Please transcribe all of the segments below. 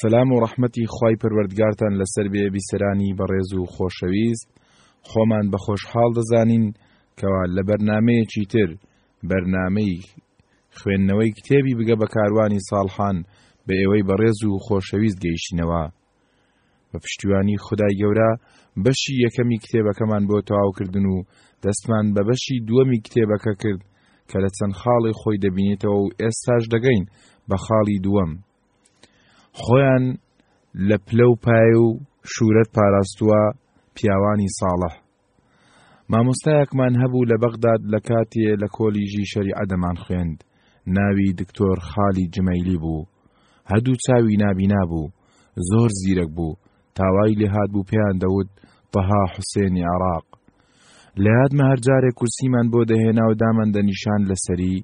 سەلام و ڕەحمەتی خوای پەروەردگارتان لەسەر بێ بیسەرانی بەڕێز و خۆشەویست، خۆمان بە خۆشحاڵ دەزانین کەوا لە بەرنامەیەکی تر، بەرنامەی، خوێندنەوەی کتێبی بگە بە کاروانی ساڵحان، بە ئێوەی بەڕێز و خۆشەویست گەیشتینەوە. بە پشتیوانی خودای گەورە بەشی یەکەمی کتێبەکەمان بۆ تەواو کردن و دەستمان بە بەشی دووەمی کتێبەکە کرد کە لە چەند خاڵی خۆی دەبینێتەوە و ئێستاش دەگەین بە خاڵی دووەم. خۆیان لە پلە و پای و شوورەت پاراستووە پیاوانی ساڵح مامۆستایەکمان هەبوو لە بەغداد لە کاتێ لە کۆلیژی شەریعە دەمان خوێند ناوی دکتۆر خالی جمەیلی بوو هەدوو چاوی نابینا بوو زۆر زیرەک بوو تاوای لێهات بوو پێیان دەوت تەها حوسێنی عراق لە یادمە هەرجارێک کورسیمان بۆ دەهێنا و دامان دەنیشان لەسەری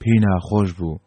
پێی ناخۆش بوو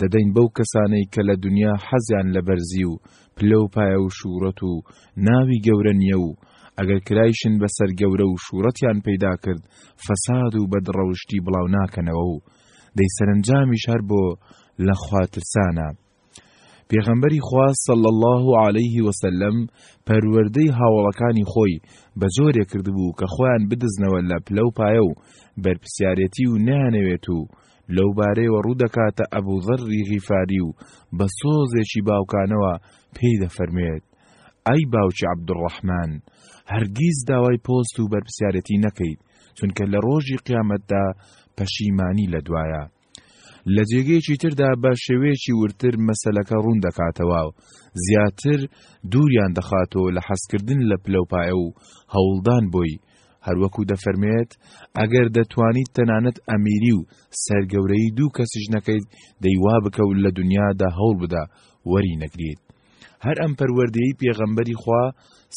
دەدەین بەو کەسانەی کە لە دونیا حەزیان لە بەرزی و پلە و پایە و شووڕەت و ناوی گەورە نییە و ئەگەر کرایشن بە سەر گەورە و شووڕەتیان پەیدا کرد فەساد و بەدڕەوشتی بڵاو ناکەنەوە و دەی سەرەنجامیش هەر بۆ لە خوا ترسانە. پێغەمبەری خوا صلی الله علیه وسلم پەروەردەی هاوەڵەکانی خۆی بە جۆرێ کردبوو کە خۆیان بدزنەوە لە پلە و پایە و بەرپرسیارێتی و نەیانەوێت و لەو بارەیەوە ڕوو دەکاتە ئەبو زەرری غیفاری و بە سۆزێکی باوکانەوە پێی دەفەرموێت، ئەی باوکی عەبدولڕەحمان، هەرگیز داوای پۆست و بەرپرسیارێتی نەکەیت، چونکە لە ڕۆژی قیامەتدا پەشیمانی لە دوایە. لە جێگەیەکی تردا بە شێوەیەکی وردتر مەسەلەکە ڕوون دەکاتەوە و زیاتر دووریان دەخاتەوە لە حەزکردن لە پلەوپایە و هەوڵدان بۆی، هەروەکو دەفەرمێت ئەگەر دەتوانیت تەنانەت ئەمیری و سەرگەورەی دوو کەسیش نەکەیت دەیوا بکە و لە دنیادا هەوڵ بدە وەری نەگریت هەر ئەم پەروەردەی پێغەمبەری خوا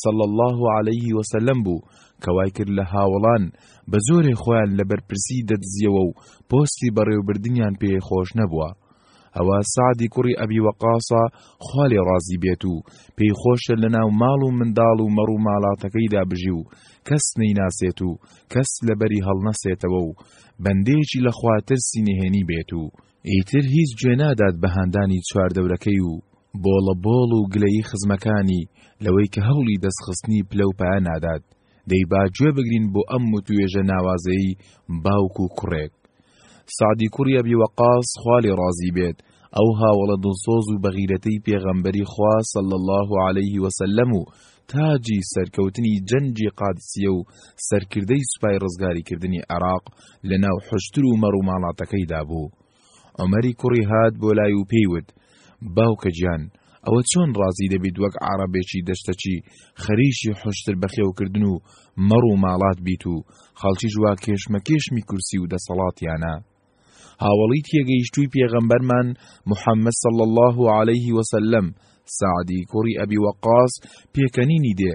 صلى الله عليه وسلم بوو کەوای کرد لە هاوڵان بە زۆرێ خۆیان لە بەرپرسی دەدزیەوە و پۆستی بەڕێوبردنیان پێ خۆش نەبووە ئەوە سەعدی کوڕی ئەبی وەقاصە خوا لێ ڕازی بێت و پێی خۆشە لەناو ماڵ و منداڵ و مەڕ و ماڵاتەکەیدا بژی و کەس نەیناسێت و کەس لەبەری هەڵنەسێتەوە و بەندەیەکی لە خوا ترسی نهێنی بێت و ئیتر هیچ گوێ نادات بە هاندانی چواردەورەکەی و بۆڵە بۆڵ و گلەیی خزمەکانی لەوەی کە هەوڵی دەستخستنی پلە و پایە نادات، دەی با گوێ بگرین بۆ ئەم وتوێژە ناوازەیەی باوک و کوڕێک. سەعدی کوڕی ئەبی وەقاس خوا لێ ڕازی بێت، ئەو هاوەڵە دڵسۆز و بەغیرەتەی پێغەمبەری خوا صلی اللە علیه وسلم و تاجی سەرکەوتنی جەنگی قادسیە و سەرکردەی سوپای ڕزگاریکردنی عێراق لەناو حوشتر و مەڕوماڵاتەکەیدا بوو، عومەری کوڕی هات بۆ لای و پێی وت، باوکە گیان، ئەوە چۆن ڕازی دەبیت وەک عارەبێکی دەشتەکی خەریکی حوشتر بەخێوکردن و مەڕ و ماڵات بیت و خەڵکیش وا کێشمەکێشمی کورسی و دەسەڵاتیانە؟ هاوەڵی تێگەیشتووی پێغەمبەرمان محەممەد صلی اللە علیه وسلم سەعدی کوڕی ئەبی وەقاس پێکەنینی دێ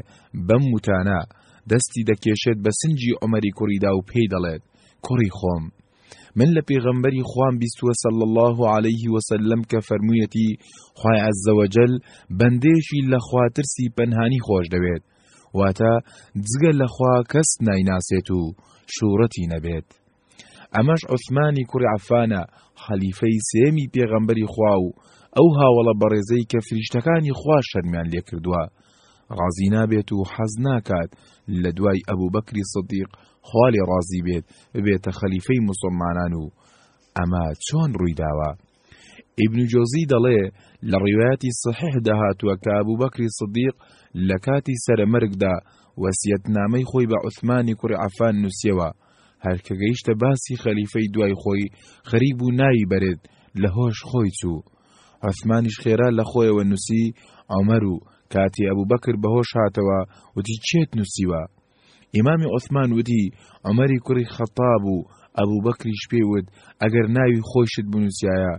بەم وتانە، دەستی دەکێشێت بە سنجی عومەری کوڕیدا و پێی دەڵێت، کوڕی خۆم، من لە پێغەمبەری خوام بیستوە صلی اللە علیه وسلم کە فەرموویەتی خوای عز وجل بەندێکی لە خواترسی پەنهانی خۆش دەوێت واتە جگە لە خوا کەس نایناسێت و شوڕەتی نەبێت ئەمەش عوسمانی کوڕی عەفانە خەلیفەی سێمی پێغەمبەری خوا و ئەو هاوڵە بەڕێزەی کە فریشتەکانی خوا شەرمیان لێکردووە ڕازی نابێت و حەز ناکات لە دوای ئەبوبەکری سدیق، خوا لێ ڕازی بێت، ببێتە خەلیفەی موسڵمانان و ئەمە چۆن ڕووی داوە؟ ئیبن جۆزی دەڵێ لە ڕیوایەتی سەحیحدا هاتووە کە ئەبوبەکری سدیق لە کاتی سەرەمەرگدا وەسیەتنامەی خۆی بە عوسمانی کوڕی عەفان نووسیەوە، هەر کە گەیشتە باسی خەلیفەی دوای خۆی خەریک بوو ناوی بەرێت لە هۆش خۆی چوو. عوسمانیش خێرا لە خۆیەوە نووسی عومەر و کاتی ئەبوبەکر بە هۆش هاتەوە وتی چێت نووسیوە؟ ئیمامی عوسمان وتی عومەری کوڕی خەتاب و ئەبوبەکریش پێی وت ئەگەر ناوی خۆیشت بنووسیایە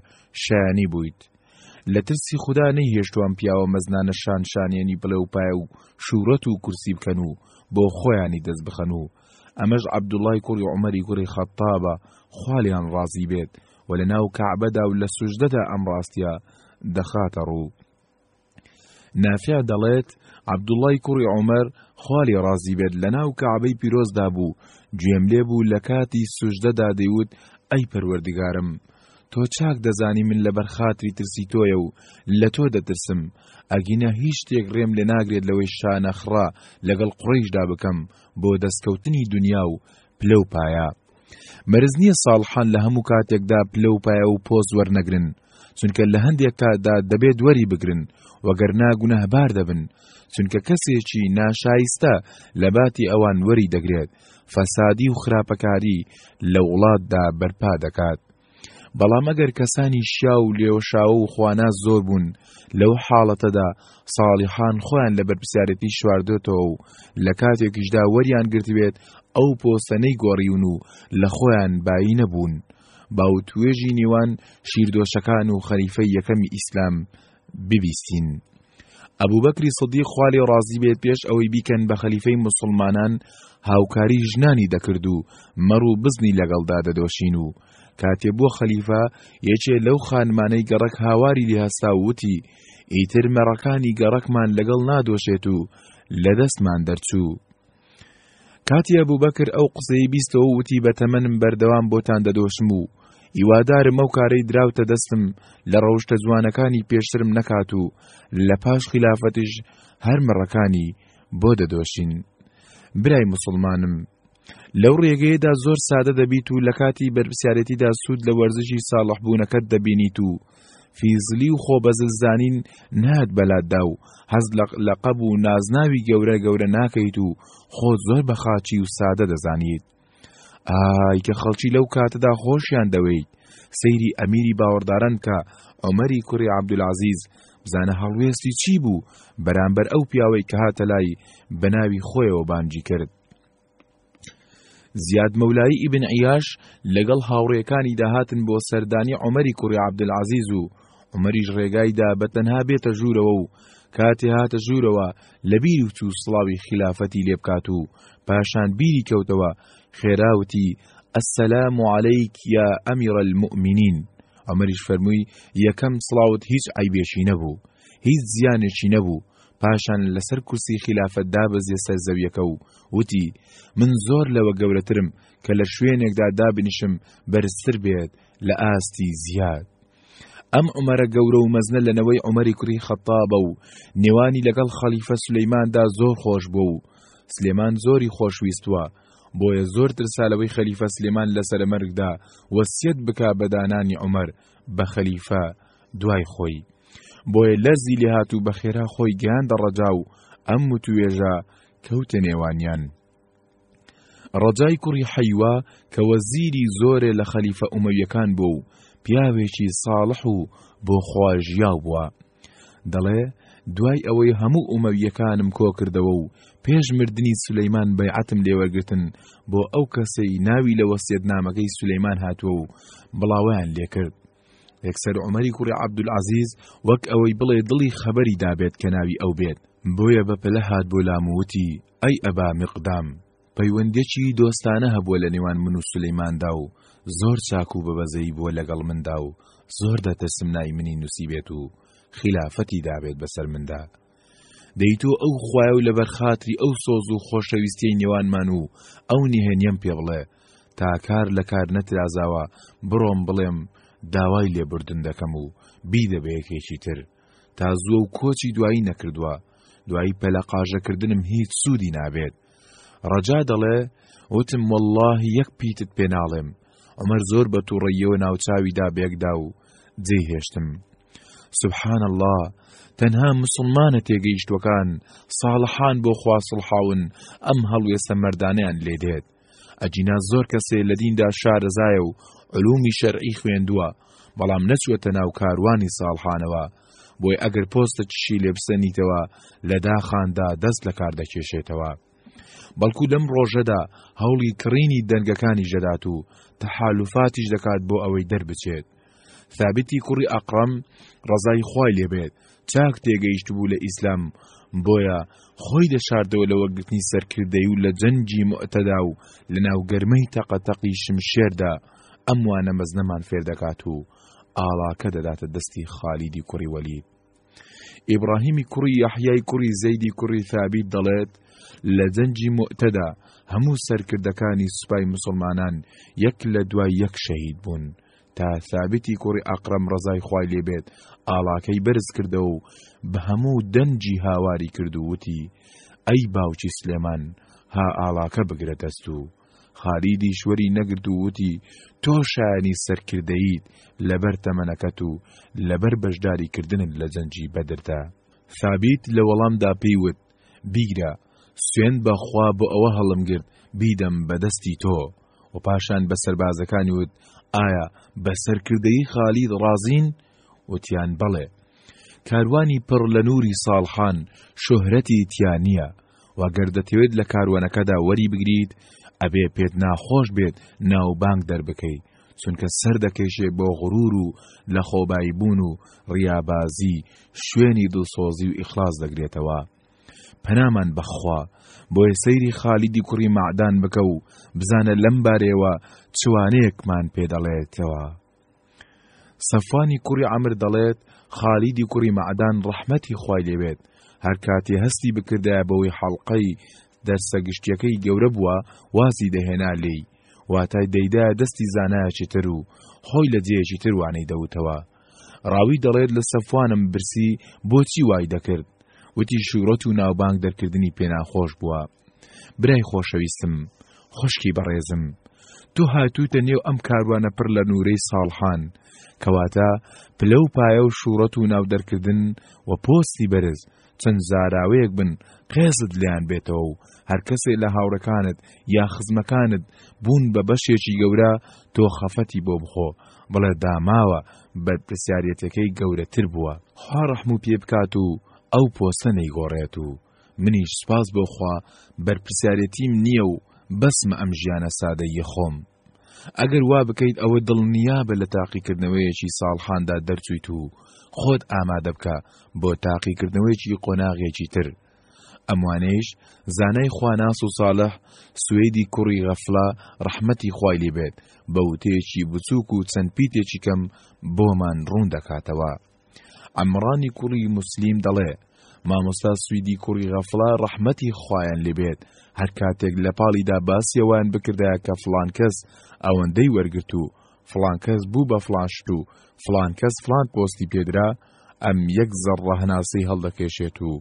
شایانی بوویت. لە ترسی خودا نەیهێشتوان پیاوە مەزنانە شان شانیانی بڵێ و پایە و شوورەت و کورسی بکەن و بۆ خۆیانی دەست بخەن و ئەمەش عەبدوڵڵای کوڕی عومەری کوڕی خەتتابە خوا لێیان ڕازی بێت و لە ناو کەعبەدا و لە سوژدەدا ئەم ڕاستیە دەخاتە ڕوو. نافع دەڵێت عەبدوڵڵای کوڕی عومەر خوا لێ ڕازی بێت لە ناو کەعبەی پیرۆزدا بوو گوێم لێ بوو لە کاتی سوژدەدا دەیوت ئەی پەروەردگارم تۆ چاک دەزانی من لەبەر خاتری ترسی تۆیە و لە تۆ دەترسم ئەگینە هیچ شتێک ڕێم لێ ناگرێت لەوەی شانەخڕە لەگەڵ قڕیشدا بکەم بۆ دەستکەوتنی دونیا و پلە و پایە. مەرز نییە ساڵحان لە هەموو کاتێکدا پلە و پایە و پۆست وەرنەگرن، چونکە لە هەندێک کاتدا دەبێت وەری بگرن، وەگەرنا گوناهبار دەبن، چونکە کەسێکی ناشایستە لە باتی ئەوان وەری دەگرێت، فەسادی و خراپەکاری لە وڵاتدا بەرپا دەکات. بەڵام ئەگەر کەسانی شیاو و لێوەشاوە و خواناس زۆر بوون، لەو حاڵەتەدا ساڵیحان خۆیان لە بەرپرسیارێتی شواردوێتەوە و لە کاتێکیشدا وەریان گرتبێت ئەو پۆستە نەیگۆڕیون و لە خۆیان بایی نەبوون. باوتوێژی نێوان شیردۆشەکان و خەلیفەی یەکەمی ئیسلام ببیستین. ئەبوبەکری سدیق خوا لێ ڕازی بێت پێش ئەوەی بیکەن بە خەلیفەی موسڵمانان هاوکاری ژنانی دەکرد و مەڕ و بزنی لەگەڵدا دەدۆشین و کاتێ بووە خەلیفە یەکێ لەو خانمانەی گەڕەک هاواری لێ هەستا و وتی ئیتر مەڕەکانی گەڕەکمان لەگەڵ نادۆشێت و لە دەستمان دەرچوو. کاتی ئەبوبەکر ئەو قسەی بیستەوە وتی بە تەمەنم بەردەوام بۆتان دەدۆشم و ئیوادارم ئەو کارەی دراوتە دەستم لە ڕەوشتە جوانەکانی پێشترم نەکات و لە پاش خلافەتیش هەر مڕەکانی بۆ دەدۆشین برای مسلمانم لەو ڕێگەیەدا زۆر سادە دەبیت و لە کاتی بەرپسیارەتیدا سوود لە وەرزشی ساڵحبوونەکەت دەبینیت و فیزلی و خۆبەزل زانین نایەت بەلاتدا و هەست لە لەقەب و نازناوی گەورە گەورە ناکەیت و خۆت زۆر بە خاچی و سادە دەزانیت ئای کە خەڵکی لەو کاتەدا خۆشیان دەوێیت سەیری ئەمیری باوەڕدارن کە ئۆمەری کوڕی عەبدولعەزیز بزانە هەڵوێستی چی بوو بەرامبەر ئەو پیاوەی کە هاتە لای بەناوی خۆیەوە بانگی کرد زیاد مەولایی ئیبن عیاش لەگەڵ هاوڕێکانیدا هاتن بۆ سەردانی عمەری کوڕی عبدالعزیز و عمەریش ڕێگایدا بە تەنها بێتە ژوورەوە و کاتێ هاتە ژوورەوە لە بیر و چوو سڵاوی خلافەتی لێ بکات و پاشان بیری کەوتەوە خێراوتی السلام عليك يا أمير المؤمنين عمەریش فەرمووی یەکەم سڵاوت هیچ عیبێکی نەبوو هیچ زیانێکی نەبوو پاشان لەسەر کورسی خلافەت دابەزیە سەر زەویەکە و وتی، من زۆر لەوە گەورەترم کە لە شوێنێکدا دابنیشم بەرزتر بێت لە ئاستی زیاد. ئەم عومەرە گەورە و مەزنە لە نەوەی عومەری کوڕی خەتابە و نێوانی لەگەڵ خەلیفە سلەیماندا زۆر خۆش بوو و سلێمان زۆری خۆشویستوە بۆیە زۆر ترسا لەوەی خەلیفە سلێمان لە سەرەمەرگدا وەسیەت بکا بەدانانی عومەر بە خەلیفە دوای خۆی بۆیە لەرزی لێهات و بەخێرا خۆی گەیاندە ڕەجا و ئەم وتوێژە کەوتە نێوانیان. ڕەجای کوڕی حەیوا کە وەزیری زۆرێ لە خەلیفە ئومەویەکان بوو و پیاوێکی ساڵح و بۆ خوا ژیاو بووە دەڵێ دوای ئەوەی هەموو ئومەویەکانم کۆکردەوە و پێش مردنی سولەیمان بەیعەتم لێوەگرتن بۆ ئەو کەسەی ناوی لە وەسیەت نامەکەی سولەیمان هاتووە و بڵاویان لێکرد یەکسەر عومەری کوڕی عەبدولعەزیز وەک ئەوەی بڵێ دڵی خەبەری دابێت کە ناوی ئەو بێت، بۆیە بە پەلە هات بۆ لام و وتی، ئەی ئەبا میقدام! پەیوەندییەکی دۆستانە هەبووە لە نێوان من و سولەیماندا و زۆر چاک و بەبەزەیی بووە لەگەڵ مندا و زۆر دەترسم ناوی منی نووسیبێت و خیلافەتی دابێت بەسەر مندا، دەی تۆ ئەو خوایە و لەبەر خاتری ئەو سۆز و خۆشەویستیەی نێوانمان و ئەو نهێنیەم پێ بڵێ تا کار لە کار نەترازاوە بڕۆم بڵێم داوای لێبوردن دەکەم و بیدە بە یەکێکی تر تا زووە و کۆچی دوایی نەکردووە دوایی پەلە قاژەکردنم هیچ سوودی نابێت ڕەجا دەڵێ وتم والله یەک پیتت پێناڵێم عمر زۆر بە تووڕەیەوە ناوچاویدا بێکدا و جێی هێشتم سبحان اللە تەنها مسلمانە تێگەیشتوەکان ساڵحان بۆ خوا سڵحاون ئەم هەڵوێستە مەردانیان لێدێت ئەجینا زۆر کەسێ لە دیندا شارەزایە و علومی شەرعی خوێندووە بەڵام نەچوەتە ناو کاروانی ساڵحانەوە بۆی ئەگەر پۆستە چشی لێبسەنیتەوە لە داخاندا دەست لە کار دەکێشێتەوە بەڵکو لەم ڕۆژەدا هەوڵی کڕینی دەنگەکانیش دەدات و تەحالوفاتیش دەکات بۆ ئەوەی دەربچێت. ثابتی کوڕی ئەقڕەم ڕەزای خوای لێبێت چاک تێگەیشت بوو لە ئیسلام بۆیە خۆی دەشاردەوە لە وەگرتنی سەرکردەی و لە جەنگی مؤتەدا و لە ناوگەرمەی تەقەتەقی شمشێردا ئەم وانە مەزنەمان فێردەکات و ئاڵاکە دەداتە دەستی خالیدی کوڕی وەلید ئیبڕاهیمی کوڕی یەحیای کوڕی زەیدی کوڕی ثابیت دەڵێت لە جەنجی مؤتەدا هەموو سەرکردەکانی سوپای مسلمانان یەک لە دوای یەک شەهید بوون تا ثابتی کوڕی ئەقرەم ڕزای خوای لێبێت ئاڵاکەی بەرز کردەوە و بە هەموو دەنجی هاواری کردووتی ئەی باوکی سلێمان ها ئاڵاکە بگرە دەست و خالیدیش وەری نەگرت و وتی، تۆ شایەنی سەرکردەییت لەبەر تەمەنەکەت و لەبەر بەشداریکردنت لە جەنگی بەدردا. ثابیت لە وەڵامدا پێی وت، بیگرە، سوێند بە خوا بۆ ئەوە هەڵمگرت بیدەم بە دەستی تۆ. و پاشان بە سەربازەکانی وت، ئایا بە سەرکردەیی خالید ڕازین؟ وتیان، بەڵێ. کاروانی پڕ لە نووری ساڵحان شۆهرەتی تیا نییە، و گەر دەتەوێت لە کاروانەکەدا وەری بگریت ئەبێ پێت ناخۆش بێت ناوبانگ دەربکەی چونکە سەر دەکەشێ بۆ غرور و لە خۆبایی بوون و ڕیابازی شوێنی دڵسۆزی و ئیخلاص دەگرێتەوە پەنامان بەخوا بۆیە سەیری خالیدی کوڕی مەعدان بکە و بزانە لەم بارەیەوە چوانەیەکمان پێ دەڵێتەوە سەفوانی کوڕی عەمر دەڵێت خالیدی کوڕی مەعدان ڕەحمەتی خوای لێبێت هەر کاتێ هەستی بکردایە بەوەی حەڵقەی دەرسە گشتیەکەی گەورە بووە وازی دەهێنا لێی واتای دەیدایە دەستی زانایەکی تر و خۆی لە جێیەکی تر وانەی دەوتەوە ڕاوی دەڵێت لە سەفوانم برسی بۆچی وای دەکرد وتی شوورەت و ناوبانگ دەرکردنی پێناخۆش بووە برای خۆشەویستم، خوشکی بەڕێزم، تۆ هاتوویتە نێو ئەم کاروانە پڕ لە نوورەی ساڵحان، کەواتە پلە و پایە و شووڕەت و ناودەرکردن و پۆستی بەرز، چەند زاراوەیەک بن قێزت لێیان بێتەوە و هەر کەسێ لە هاوڕێکانت یا خزمەکانت بوون بە بەشێکی گەورە تۆ خەفەتی بۆ بخۆ، بڵێ داماوە بەرپرسیاریەتەکەی گەورەتر بووە. خوا ڕەحم و پێ بکات و ئەو پۆستە نەیگۆڕێت و منیش سوپاس بۆ خوا بەرپرسیارێتیم نییە و بەسمە ئەم ژیانە سادەییە خۆم. ئەگەر وا بکەیت ئەوە دڵنیابە لە تاقیکردنەوەیەکی ساڵحاندا دەرچوویت و خۆت ئامادە بکە بۆ تاقیکردنەوەیەکی قۆناغێکی تر. ئەم وانەیش زانای خواناس و ساڵح سوێدی کوڕی غەفڵە ڕەحمەتی خوای لێبێت بە وتەیەکی بچووک و چەند پیتێکی کەم بۆمان ڕوون دەکاتەوە. عەمرانی کوڕی موسلیم دەڵێ مامۆستا سویدی کوڕی غەفڵە ڕەحمەتی خوایان لێبێت هەر کاتێک لە پاڵیدا باسیەوەیان بکردایە کە فلان کەس ئەوەندەی وەرگرت و فلان کەس بوو بە فلان شت و فلان کەس فلان پۆستی پێدرا ئەم یەک زەڕڕە هەناسەی هەڵدەکێشێت و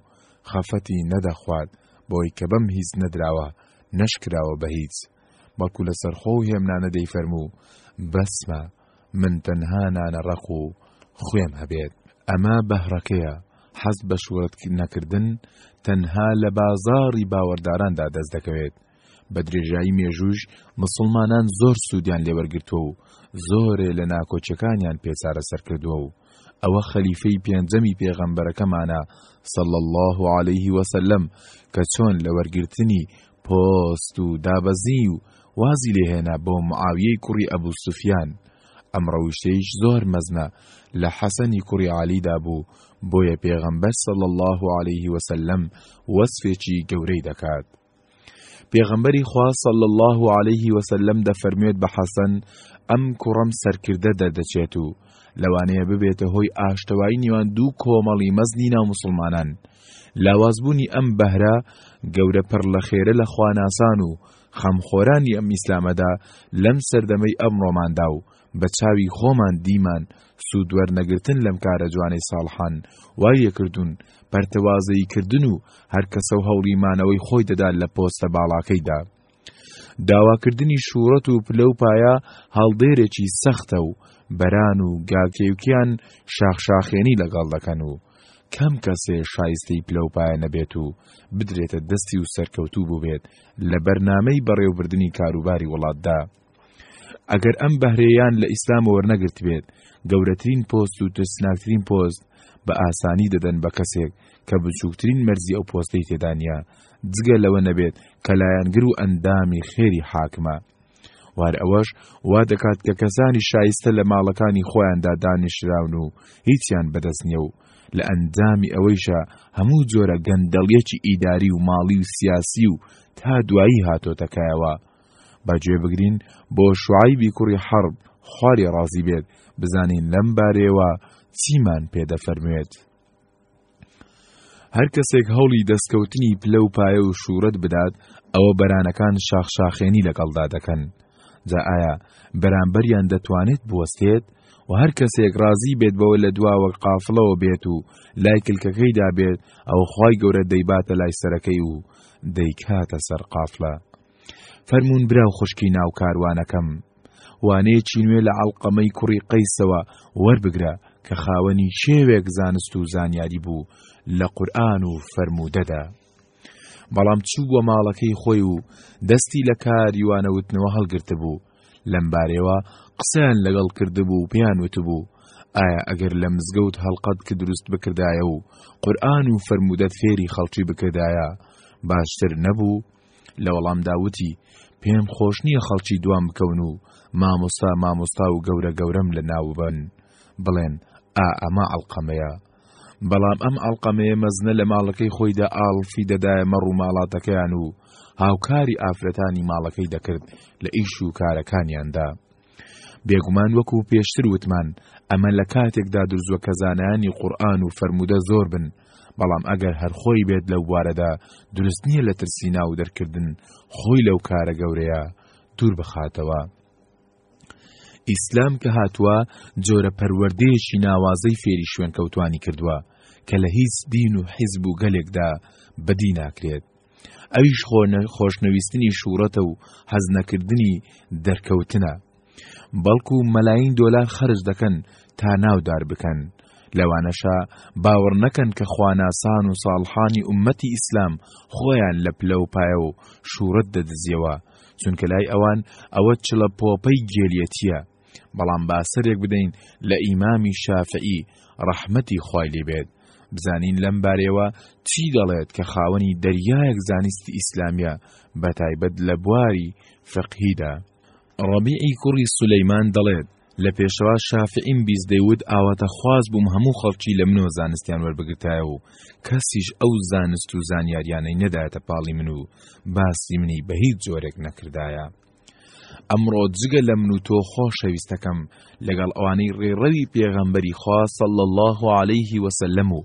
خەفەتی نەدەخوات بۆی کە بەم هیچ نەدراوە نەشکراوە بە هیچ بەڵکو لەسەر خۆ و هێمنانە دەیفەرموو بەسمە من تەنها نانە ڕەق و خوێم هەبێت ئەمە بەهڕەکەیە، حەز بە شۆرەت نەکردن تەنها لە بازاڕی باوەرداراندا دەست دەکەوێت، بە درێژایی مێژووش مسوڵمانان زۆر سوودیان لێ وەرگرتووە و زۆرێ لە ناکۆکیەکانیان پێ چارەسەر کردووە و ئەوە خەلیفەی پێنجەمی پێغەمبەرەکەمانە صلی اللە علیه وسلم کە چۆن لە وەرگرتنی پۆست و دابەزی و وازی لێ هێنا بۆ معاویەی کوڕی ئەبو سوفیان، ئەم ڕەوشتەیش زۆر مەزنە لە حەسەنی کوڕی عەلیدا بوو، بۆیە پێغەمبەر صلی اللە علیه وسلم وەسفێکی گەورەی دەکات. پێغەمبەری خوا صلی اللە علیه وسلم دەفەرموێت بە حەسەن ئەم کوڕەم سەرکردە دەردەچێت و لەوانەیە ببێتە هۆی ئاشتەوایی نێوان دوو کۆمەڵی مەزنی ناو موسڵمانان. لاوازبوونی ئەم بەهرە گەورە پڕ لە خێرە لە خواناسان و خەمخۆرانی ئەم ئیسلامەدا لەم سەردەمەی ئەمڕۆماندا و بە چاوی خۆمان دیمان سوود وەرنەگرتن لەم کارە جوانەی ساڵحان وای لێکردوون پەرتەوازەیی کردن و هەرکەسە و هەوڵی مانەوەی خۆی دەدات لە پۆستە باڵاکەیدا. داواکردنی شووڕەت و پلە و پایە هەڵدێرێکی سەختە و بەران و گاکێوکیان شاخشاخێنی لەگەڵ دەکەن و کەم کەسێ شایستەی پلە و پایە نەبێت و بدرێتە دەستی و سەرکەوتوو بووبێت لە بەرنامەی بەڕێوبردنی کاروباری وڵاتدا. ئەگەر ئەم بەهرەیەیان لە ئیسلام وەرنەگرتبێت، گەورەترین پۆست و ترسناکترین پۆست بە ئاسانی دەدەن بە کەسێک کە بچووکترین مەرجی ئەو پۆستەی تێدا نییە، جگە لەوە نەبێت کە لایەنگر و ئەندامی خێری حاکمە. و هەر ئەوەش وا دەکات کە کەسانی شایستە لە ماڵەکانی خۆیاندا دانیشراون و هیچیان بەدەست نییە و لە ئەنجامی ئەوەیشە هەموو جۆرە گەندەڵیەکی ئیداری و ماڵی و سیاسی و تا دوایی هاتۆتە کایەوە، با گوێ بگرین بۆ شوعەیبی کوڕی حەڕب خوا لێ ڕازی بێت بزانین لەم بارەیەوە چیمان پێ دەفەرموێت. هەر کەسێک هەوڵی دەستکەوتنی پلە و پایە و شوورەت بدات ئەوە بەرانەکان شاخشاخێنی لەگەڵدا دەکەن جا ئایا بەرامبەریان دەتوانێت بوەستێت و هەر کەسێک ڕازی بێت بەوە لە دواوە قافڵەوە بێت و لای کلکەکەیدا بێت ئەو خی گەورە دەیباتە لای سەرەکەی و دەیکاتە سەر قافلە فەرموون برا و خوشکی ناو کاروانەکەم، وانەیەکی نوێ لە عەڵقەمەی کوڕی قەیسەوە وەربگرە کە خاوەنی کێوێک زانست و زانیاری بوو لە قورئان و فەرموودەدا. بەڵام چوو بووە ماڵەکەی خۆی و دەستی لە کاری وانەوتنەوە هەڵگرتبوو، لەمبارەیەوە قسەیان لەگەڵ کردبوو و پێیان وتبوو، ئایا ئەگەر لە مزگەوت هەڵقەتک دروست بکردایە و قورئان و فەرموودەت فێری خەڵکی بکردایە باشتر نەبوو؟ لە وەڵامدا وتی، پێم خۆش نییە خەڵکی دوام بکەون و مامۆستا مامۆستا و گەورە گەورەم لە ناوببەن، بڵێن ئا ئەمە عەڵقەمەیە. بەڵام ئەم عەڵقەمەیە مەزنە لە ماڵەکەی خۆیدا ئاڵفی دەدایە مەڕ و ماڵاتەکەیان و هاوکاری ئافرەتانی ماڵەکەی دەکرد لە ئیش و کارەکانیاندا. بێگومان وەکو پێشتر وتمان ئەمە لە کاتێکدا درزوە کە زانایانی قورئان و فەرموودە زۆر بن بەڵام ئەگەر هەر خۆی بێت لەو بوارەدا دروست نییە لە ترسی ناو دەرکردن خۆی لەو کارە گەورەیە دوور بخاتەوە. ئیسلام کە هاتووە جۆرە پەروەردەیەکی ناوازەی فێری شوێنکەوتانی کردووە کە لە هیچ دین و حیزب و گەلێکدا بەدی ناکرێت. ئەویش خۆ خۆشنەویستنی شوڕەتە و هەزنەکردنی دەرکەوتنە بەڵکو مەلاین دۆلار خەرج دەکەن تا ناودار بکەن لەوانەشە باوەڕ نەکەن کە خواناسان و ساڵحانی ئومەتی ئیسلام خۆیان لە پلە و پایە و شوورەت دەدزیەوە چونکە لای ئەوان ئەوە چڵە پۆپەی گێلیەتیە بەڵام با سەرێک بدەین لە ئیمامی شافعی ڕەحمەتی خوای لێ بێت بزانین لەم بارەیەوە چی دەڵێت کە خاوەنی دەریایەک زانستی ئیسلامیە بە تایبەت لە بواری فقهیدا ڕەبیعی کوڕی سولەیمان دەڵێت لە پێشەوە شافعیم بیست دەیوت ئاواتە خواز بووم هەموو خەڵکی لە منۆ زانستیان وەربگرتایە و کەسیش ئەو زانست و زانیاریانەی نەدایەتە پاڵی من و باسی منی بە هیچ جۆرێک نەکردایە ئەمڕۆ جگە لە من و تۆ خۆشەویستەکەم لەگەڵ ئەوانەی ڕێڕەوی پێغەمبەری خوا صلی الله علیه وسلم و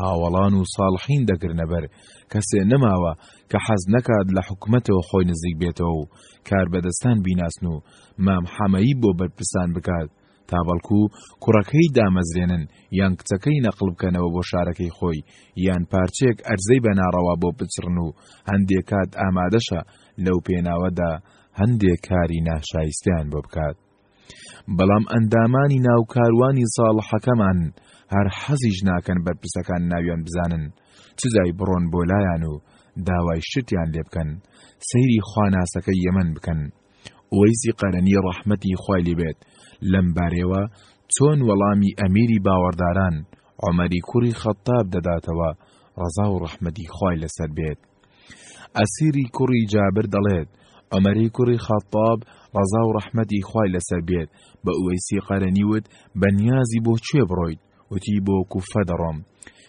هاوەڵان و ساڵحین دەگرنە بەر کەسێ نەماوە کە حەز نەکات لە حکومەتەوە خۆی نزیک بێتەوە و کاربەدەستان بیناسن و مام حەمەیی بۆ بەرپرسان بکات تابەڵکو کوڕەکەی دامەزرێنن یان کچەکەی نەقڵ بکەنەوە بۆ شارەکەی خۆی یان پارچەیەک ئەرزەی بە ناڕەوا بۆ بچڕن و هەندێ کات ئامادەشە لەو پێناوەدا هەندێ کاری ناشایستەیان بۆ بکات. بەڵام ئەندامانی ناو کاروانی ساڵحەکەمان هەر حەزیش ناکەن بەرپرسەکان ناویان بزانن چ جای بڕۆن بۆ لایان و داوای شتیان لێ بکەن سەیری خواناسەکەی یەمەن بکەن ئوەیسی قەرەنی ڕەحمەتی خوای لێ بێت لەم بارەیەوە چۆن وەڵامی ئەمیری باوەڕداران عومەری کوڕی خەتاب دەداتەوە ڕەزا و ڕەحمەتی خوای لەسەر بێت ئەسیری کوڕی جابر دەڵێت عمەری کوڕی خەتاب ڕەزا و ڕەحمەتی خوای لەسەر بێت بە ئوەیسی قەرەنی وت بە نیازی بۆ کوێ بڕۆیت وتی بۆ کوفە دەڕۆم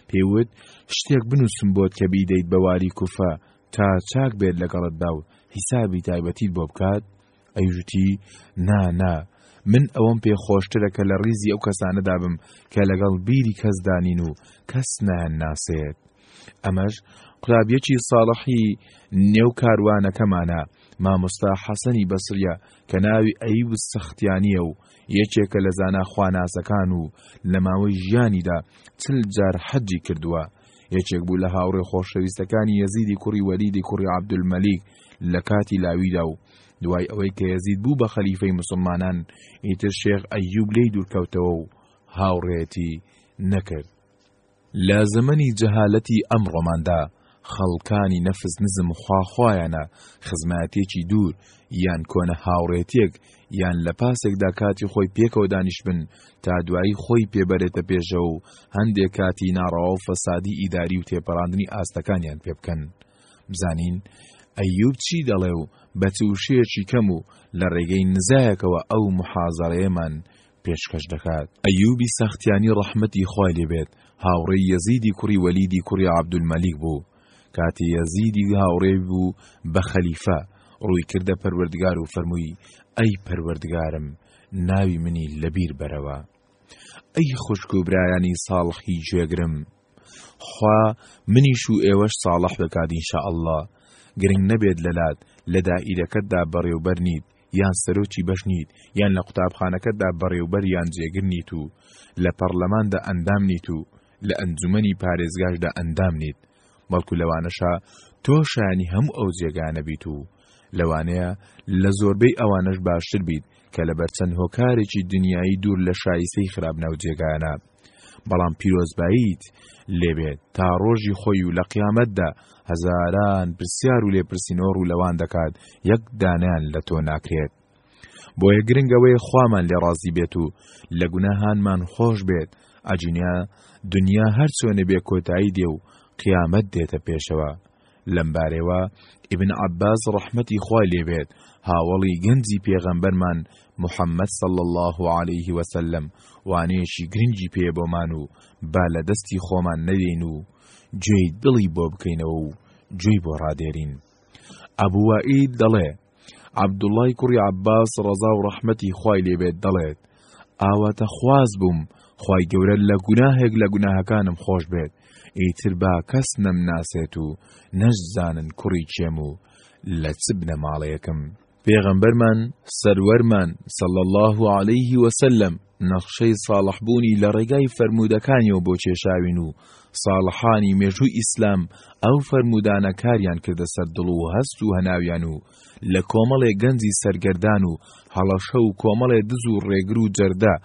پێوت شتێک بنووسم بۆت کە بیدەیت بەواری کوفە تا چاک بێت لەگەڵتدا و حیسابی تایبەتیت بۆ بکات ئەیژوتی نا نا من ئەوەم پێ خۆشترە کە لە ڕیزی ئەو کەسانەدا بم کە لەگەڵ بیری کەسدا نین و کەس نایان ناسێت ئەمەش قلابیەکی ساڵحی نێو کاروانەکەمانە مامۆستا حەسەنی بەسریە کە ناوی ئەیب سەختیانە و یەکێکە لە زانا خواناسەکان و لە ماوەی ژیانیدا چل جار حەجی کردووە یەکێک بوو لە هاوڕێ خۆشەویستەکانی یەزیدی کوڕی وەلیدی کوڕی عەبدولمەلیک لە کاتی لاویدا و دوای ئەوەی کە یەزید بوو بە خەلیفەی مسلمانان ئیتر شێخ ئەیوب لێی دوورکەوتەوە و هاوڕێتی نەکرد لە زەمەنی جەهالەتی ئەمڕۆماندا خەڵکانی نەفس نزم خواخوایانە خزمەتێکی دوور یان کۆنە هاوڕێتیەک یان لە پاسێکدا کاتی خۆی پێکەوە دانیشبن تا دوایی خۆی پێ بەرێتە پێشەوە و هەندێ کاتی ناڕەوا و فەسادی ئیداری و تێپەڕاندنی ئاستەکانیان پێ بکەن. بزانین ئەیوب چی دەڵێ و بە چ وشەیەکی کەم و لە ڕێگەی نزایەکەوە ئەو محازەرەیەمان پێشکەش دەکات. ئەیوبی سەختیانی ڕەحمەتی خوای لێ بێت هاوڕێی یەزیدی کوڕی وەلیدی کوڕی عەبدولمەلیک بوو، کاتێ یەزیدی هاوڕێی بوو بە خەلیفە، ڕووی کردە پەروەردگار و فەرمووی، ئەی پەروەردگارم ناوی منی لەبیر بەرەوە. ئەی خوشک و برایانی ساڵحی گوێگرم، خوا منیش و ئێوەش ساڵح دەکات ان شاء اللە، گرنگ نەبێت لەلات لە دائیرەکەتدا بەڕێوبەر نیت، یان سەرۆکی بەش نیت یان لە قوتابخانەکەتدا بەڕێوبەر یان جێگر نیت و لە پەڕلەماندا ئەندام نیت و لە ئەنجومەنی پارێزگاشدا ئەندام نیت بەڵکو لەوانەشە تۆ شایانی هەموو ئەو جێگانە بیت و لەوانەیە لە زۆربەی ئەوانەش باشتر بیت کە لەبەر چەند هۆکارێکی دنیایی دوور لە شایستەی خراپ ناو جێگانە بەڵام پیرۆزباییت لێبێت تا ڕۆژی خۆی و لە قیامەتدا هەزاران پرسیار و لێپرسینەوە ڕوو لەوان دەکات یەک دانیان لە تۆ ناکرێت بۆیە گرنگەوەی خوامان لێ ڕازی بێت و لە گوناهانمان خۆش بێت ئەجینە دنیا هەر چۆنێ بێ کۆتایی دێ و قیامەت دێتە پێشەوە لەم بارەیەوە ئیبن عەباس ڕەحمەتی خوای لێ بێت هاوەڵی گەنجی پێغەمبەرمان محەممەد صلی الله علیه وسلم وانەیەکی گرنگی پێ بۆمان و با لە دەستی خۆمان نەدەین و گوێی دڵی بۆ بکەینەوە و گوێی بۆ ڕادێرین ئەبوو وائید دەڵێ عەبدوڵڵای کوڕی عەباس ڕەزا و ڕەحمەتی خوای لێ بێت دەڵێت، ئاواتەخواز بووم خوای گەورە لە گوناهێک لە گوناهەکانم خۆش بێت، ئیتر با کەس نەمناسێت و نەشزانن کوڕی کێم و لە چ بنەماڵەیەکم. پێغەمبەرمان سەروەرمان صلی اللە علیه وسلم نەخشەی ساڵحبوونی لە ڕێگای فەرموودەکانیەوە بۆ کێشاوین و ساڵحانی مێژووی ئیسلام ئەو فەرموودانە کاریان کردە سەر دڵ و هەست و هەناویان و لە کۆمەڵێ گەنجی سەرگەردان و هەڵەشە و کۆمەڵێ دز و ڕێگر و جەردە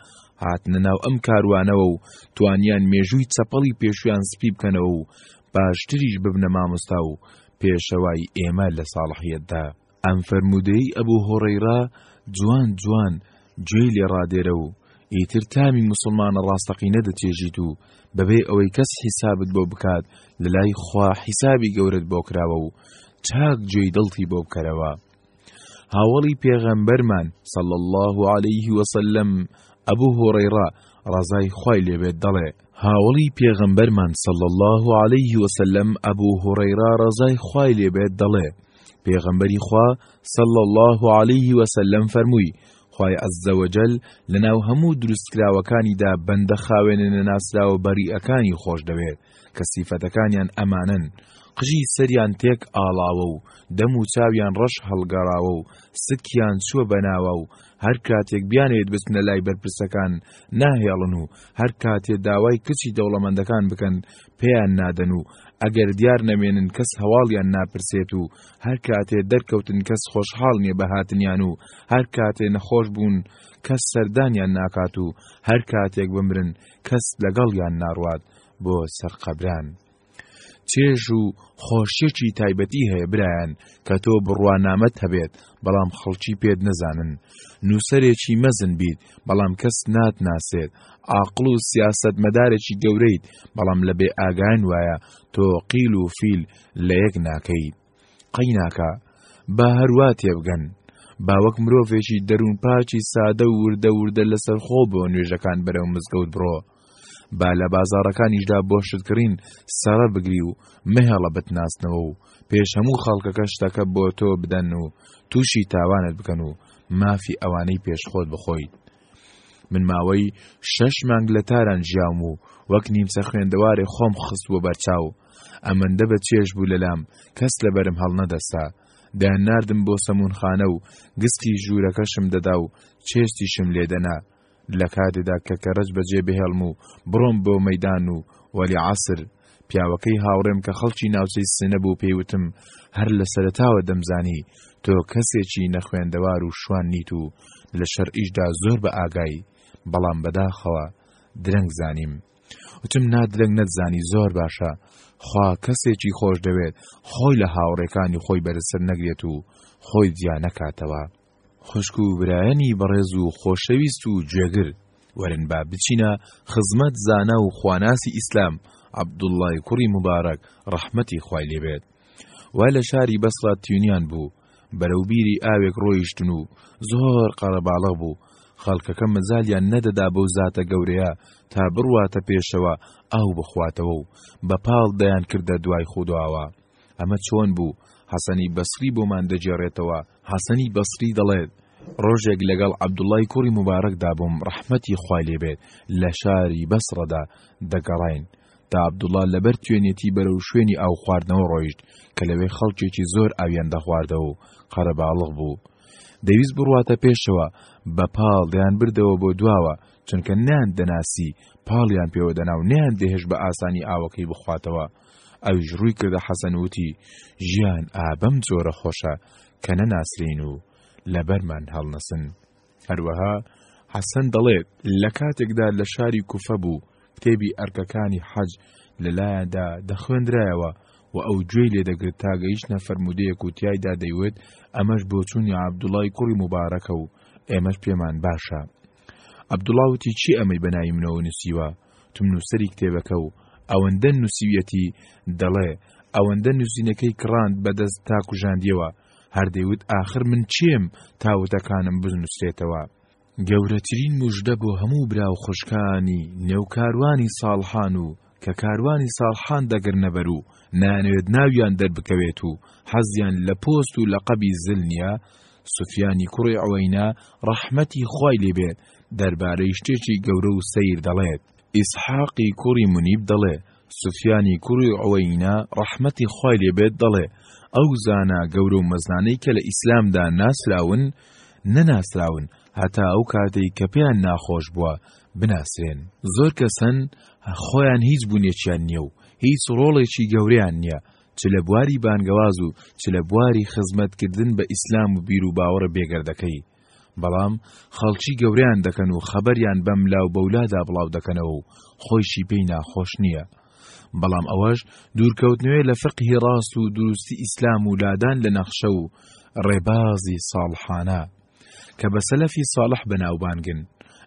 هاتنە ناو ئەم کاروانەوە و توانیان مێژووی چەپەڵی پێشویان سپی بکەنەوە و باشتریش ببنە مامۆستا و پێشەوای ئێمە لە ساڵحیەتدا. ئەم فەرموودەی ئەبو هوڕەیرا جوان جوان گوێی لێ ڕادێرە و ئیتر تامی موسڵمانە ڕاستەقینە دەچێژیت و بەبێ ئەوەی کەس حیسابت بۆ بکات لە لای خوا حیسابی گەورەت بۆ کراوە و چاک جێی دڵتی بۆ بکەرەوە هاوڵی پێغەمبەرمان سەڵ الله عليه وسلم ئەبوو هۆڕێڕا ڕزای خی لێبێت دەڵێ هاوڵی پێغەمبەرمان سەڵ الله عليه وسلم ئەبوو هۆڕێرا ڕزای خی لێبێت دەڵێ پێغەمبەری خوا صلی اللە علیه و سلم فەرمووی، خوای عز و جل لەناو هەموو دروستکراوەکانیدا بەندە خاوێنە نەناسراوە بەریئەکانی خۆش دەوێت کە سیفەتەکانیان ئەمانەن، قژی سەریان تێک ئاڵاوە و دەم و چاویان ڕەش هەڵگەڕاوە و سکیان چووە بەناوا و هەر کاتێک بیانەوێت بچنە لای بەرپرسەکان ناهێڵن و هەر کاتێ داوای کچی دەوڵەمەندەکان بکەن پێیان نادەن و ئەگەر دیار نەمێنن کەس هەواڵیان ناپرسێت و هەر کاتێ دەرکەوتن کەس خۆشحاڵ نییە بە هاتنیان و هەر کاتێ نەخۆش بوون کەس سەردانیان ناکات و هەر کاتێک بمرن کەس لەگەڵیان ناڕوات بۆ سەرقەبران. چێژ و خۆشیەکی تایبەتی هەیە برایان کە تۆ بڕوانامەت هەبێت بەڵام خەڵکی پێت نەزانن نووسەرێکی مەزن بیت بەڵام کەس ناتناسێت ئاقل و سیاست مەدارێکی گەورەیت بەڵام لە بێ ئاگان وایە تۆ قیل و فیل لە یەک ناکەیت قەیناکا، با هەروا تێبگەن، با وەک مرۆڤێکی دەروونپاکی سادە و وردە وردە لەسەرخۆ بۆ نوێژەکان بەرەو مزگەوت بڕۆ، با لە بازاڕەکانیشدا بۆ شتکڕین سەڕە بگری و مەهێڵە بتناسنەوە و پێش هەموو خەڵکەکە شتەکە بۆ تۆ بدەن و تووشی تاوانت بکەن و مافی ئەوانەی پێش خۆت بخۆیت، من ماوەی شەش مانگ لە تاران ژیاوم و وەک نیمچە خوێندەوارێ خۆم خستبووە بەرچاو. ئەمەندە بە چێژ بوو لەلام کەس لەبەرم هەڵنەدەستا. دەیانناردم بۆ سەموونخانە و گسکی ژوورەکەشم دەدا و چێشتیشم لێ دەنا. لە کاتێدا کە کەرەج بەجێ بهێڵم و بڕۆم بۆ مەیدان و وەلی عەسر، پیاوەکەی هاوڕێم کە خەڵکی ناوچەی سنە بوو پێی وتم هەر لە سەرەتاوە دەمزانی تۆ کەسێکی نەخوێندەوار و شوان نیت و لە شەرعیشدا زۆر بە ئاگای بەڵام بەداخەوە درەنگ زانیم وتم نادرەنگ نەتزانی زۆر باشە خوا کەسێکی خۆش دەوێت خۆی لە هاوڕێکانی خۆی بەرزتر نەگرێت و خۆی جیا نەکاتەوە خوشک و برایانی بەڕێز و خۆشەویست و گوێگر، وەرن با بچینە خزمەت زانا و خواناسی ئیسلام، عەبدوڵڵای کوڕی موبارەک، ڕەحمەتی خوای لێ بێت. وا لە شاری بەسڕە تینویان بوو، بەرەو بیری ئاوێک ڕۆیشتن و زۆر قەرەباڵغ بوو، خەڵکەکە مەجالیان نەدەدا بەو زاتە گەورەیە تا بڕواتە پێشەوە ئاو بخواتەوە و بە پاڵ دەیانکردە دوای خوداوە. ئەمە چۆن بوو؟ حەسەنی بەسری بۆمان دەگێڕێتەوە، حەسەنی بەسری دەڵێت، ڕۆژێک لەگەڵ عەبدوڵڵای کوڕی موبارەکدا بووم ڕەحمەتی خوای لێ بێت لە شاری بەسڕەدا دەگەڕاین، تا عەبدوڵڵا لەبەر توێنێتی بەرەو شوێنی ئاو خواردنەوە ڕۆیشت کە لەوێ خەڵکێکی زۆر ئاویان دەخواردەوە و قەرەباڵغ بوو، دەویست بڕواتە پێشەوە بە پاڵ دەیانبردەوە بۆ دواوە، چونکە نەیاندەناسی، پاڵیان پێوە دەنا و نەیاندەهێشت بە ئاسانی ئاوەکەی بخواتەوە، ئەویش ڕووی کردە حەسەن وتی، ژیان ئا بەم جۆرە خۆشە کە نەناسرێین و لەبەرمان هەڵنەسن. هەروەها حەسەن دەڵێت، لە کاتێکدا لە شاری کوفە بوو، کتێبی ئەرکەکانی حەج لەلایاندا دەخوێندرایەوە و ئەو گوێی لێ دەگرت تا گەیشتە فەرموودەیەک و تیایدا دەیوت، ئەمەش بۆچوونی عەبدوڵای کوڕی موبارەکە و ئێمەش پێمان باشە. عەبدوڵا وتی چی ئەمەی بە ناوی منەوە نووسیوە؟ وتم نووسەری کتێبەکە و ئەوەندە نووسیویەتی، دەڵێ، ئەوەندە نووسینەکەی کڕاند بە دەست تا کوژاندیەوە، هەر دەیوت ئاخر من کێم تا وتەکانم بنووسرێتەوە؟ گەورەترین موژدە بۆ هەموو برا و خوشکانی نێو کاروانی ساڵحان و کە کاروانی ساڵحان دەگرنە بەر و نایانەوێت ناویان دەربکەوێت و حەزیان لە پۆست و لەقەبی زل نییە، سوفیانی کوڕی عوەینە ڕەحمەتی خوای لێ بێت دەربارەی شتێکی گەورە و سەیر دەڵێت، ئیسحاقی کوڕی مونیب دەڵێ، سوفیانی کوڕی عوەینە ڕەحمەتی خوای لێ بێت دەڵێ، ئەو زانا گەورە و مەزنانەی کە لە ئیسلامدا ناسراون، نەناسراون، هەتا ئەو کاتەی کە پێیان ناخۆش بووە بناسرێن. زۆر کەس هەن خۆیان هیچ بوونێکیان نییە و هیچ ڕۆڵێکی گەورەیان نییە چ لە بواری بانگەواز و چ لە بواری خزمەتکردن بە ئیسلام و بیروباوەڕە بێگەردەکەی، بەڵام خەڵکی گەورەیان دەکەن و خەبەریان بەملا و بەولادا بڵاو دەکەنەوە و خۆیشی پێی ناخۆش نییە. بەڵام ئەوەش دوورکەوتنەوەیە لە فیقهی ڕاست و دروستی ئیسلام و لادان لە نەخشە و ڕێبازی ساڵحانە. کە بە سەلەفی ساڵح بەناوبانگن،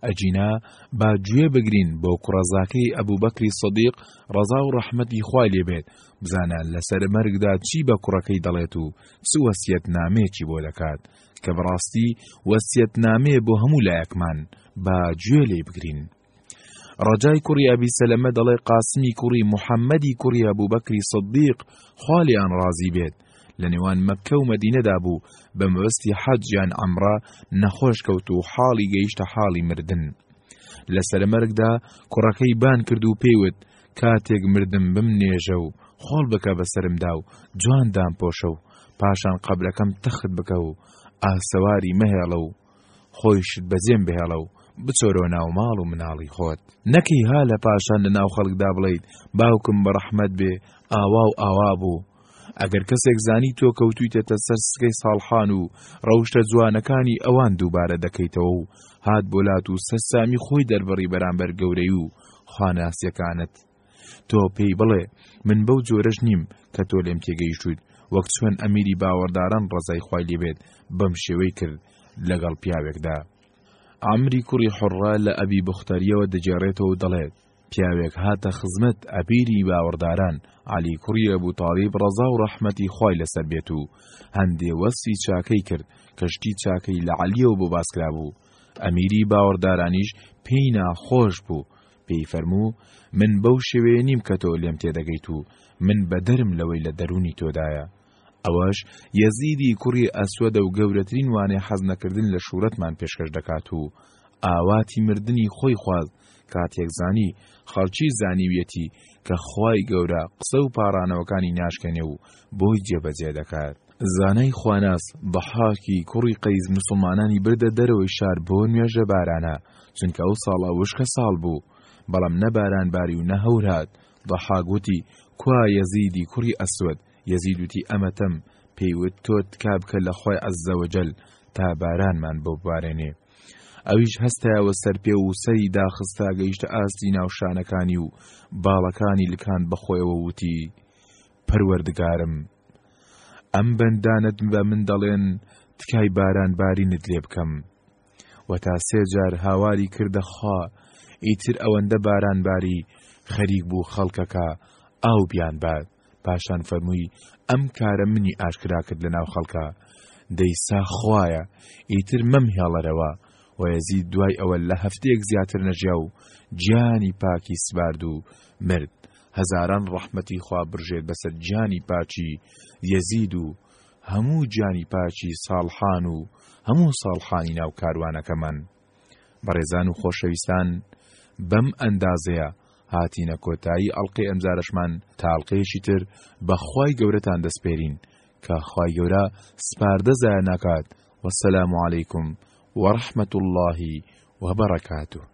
ئەگینا با گوێ بگرین بۆ کوڕەزاکەی ئەبوبەکری سدیق ڕەزا و ڕەحمەتی خوای لێ بێت، بزانە لەسەر مەرگدا چی بە کوڕەکەی دەڵێت و چ وەسیەتنامەیەکی بۆ دەکات، کە بەڕاستی وەسیەتنامەیە بۆ هەموو لایەکمان، با گوێ لێی بگرین. ڕەجای کوڕی ئەبی سەلەمە دەڵێ قاسمی کوڕی محەممەدی کوڕی ئەبوبەکری سدیق خوا لێیان ڕازی بێت لە نێوان مەککە و مەدینەدا بوو بە مەبەستی حەج یان عەمرە نەخۆش کەوت و حاڵی گەیشتە حاڵی مردن لە سەرمەرگدا کوڕەکەی بان کرد و پێیوت کاتێک مردم بم نێژە و خۆڵ بکە بەسرمدا و جوان دامپۆشە و پاشان قەبلەکەم تەخت بکە و ئاسەواری مەهێڵە و خۆیشت بەجێم بهێڵە و بچۆرۆ ناو ماڵ و مناڵی خۆت نەکەی ها لە پاشان لە ناو خەڵکدا بڵیت باوکم بە ڕەحمەت بێ ئاوا و ئاوا بوو ئەگەر کەسێک زانی تۆ کەوتویتەتە سەر سکەی ساڵحان و ڕەوشتە جوانەکانی ئەوان دووبارە دەکەیتەوە و هات بۆلات و سەرسامی خۆی دەربڕی بەرامبەر گەورەی و خاناسیەکانت تۆ پێی بڵێ من بەو جۆرەش نیم کە تۆ لێم تێگەیشتوویت وەک چۆن ئەمیری باوەڕداران ڕەزای خوای لێ بێت بەم شێوەی کرد لەگەڵ پیاوێکدا ئامری کوڕی حڕە لە ئەبی بختاریەوە دەگێڕێتەوە و دەڵێت پیاوێک هاتە خزمەت ئەپیری باوەڕداران علی کوڕی ئەبوو تاڵیب ڕەزا و ڕەحمەتی خوای لەسەر بێت و هەندێ وەسی چاکەی کرد کەشتی چاکەی لە علیەوە بۆ باسکرا بوو ئەمیری باوەڕدارانیش پێی ناخۆش بوو پێی فەرموو، من بەو شێوەیە نیم کە تۆ لێم تێدەگەیت و من بەدەرم لەوەی لە دەروونی تۆدایە. ئەوەش یەزیدی کوڕی ئەسوەدە و گەورەترین وانەی حەزنەکردن لە شوورەتمان پێشکەش دەکات و ئاواتی مردنی خۆی خواست کاتێک زانی خەڵکی زانیویەتی کە خوای گەورە قسە و پاڕانەوەکانی ناشکێنێ و بۆی جێبەجێ دەکات. زانای خواناس، ضحاکی کوڕی قەیس موسڵمانانی بردە دەرەوەی شار بۆ نوێژە بارانە، چونکە ئەو ساڵە وشکە ساڵ بوو، بەڵام نە باران باری و نە هەور هات، ضحاک وتی، کوا یەزیدی کوڕی ئەسوەد، یەزید وتی ئەمەتم، پێی وت تۆ تکا بکە لە خوای عزەوجل تا بارانمان بۆ ببارێنێ. ئەویش هەستایەوە سەر پێ و سەری داخستا گەیشتە ئاستی ناو شانەکانی و باڵەکانی لکاند بە خۆیەوە و وتی، پەروەردگارم! ئەم بەندانەت بە من دەڵێن تکای باران بارینت لێ بکەم و تا سێ جار هاواری کردە خوا ئیتر ئەوەندە باران باری خەریک بوو خەڵکەکە ئاو بیان بات پاشان فەرمووی ئەم کارە منی ئاشکرا کرد لە ناو خەڵکە دەیسا خوایە ئیتر مەم هێڵەرەوە و یەزید دوای ئەوە لە هەفتەیەک زیاتر نەژیا و گیانی پاکی سپارد و مرد هەزاران ڕەحمەتی خوا بڕژێت بەسەر گیانی پاکی یەزید و هەموو گیانی پاکی ساڵحان و هەموو ساڵحانی ناو کاروانەکەمان. بەڕێزان و خۆشەویستان بەم ئەندازەیە هاتینە کۆتایی ئەڵقەی ئەمجارەشمان تائەڵقەیەکی تر بەخوای گەورەتان دەسپێرین کە خوای گەورە سپاردە زایە ناکات وەسەلام علیکم وەڕەحمەت اللە وبەڕەکاتوه.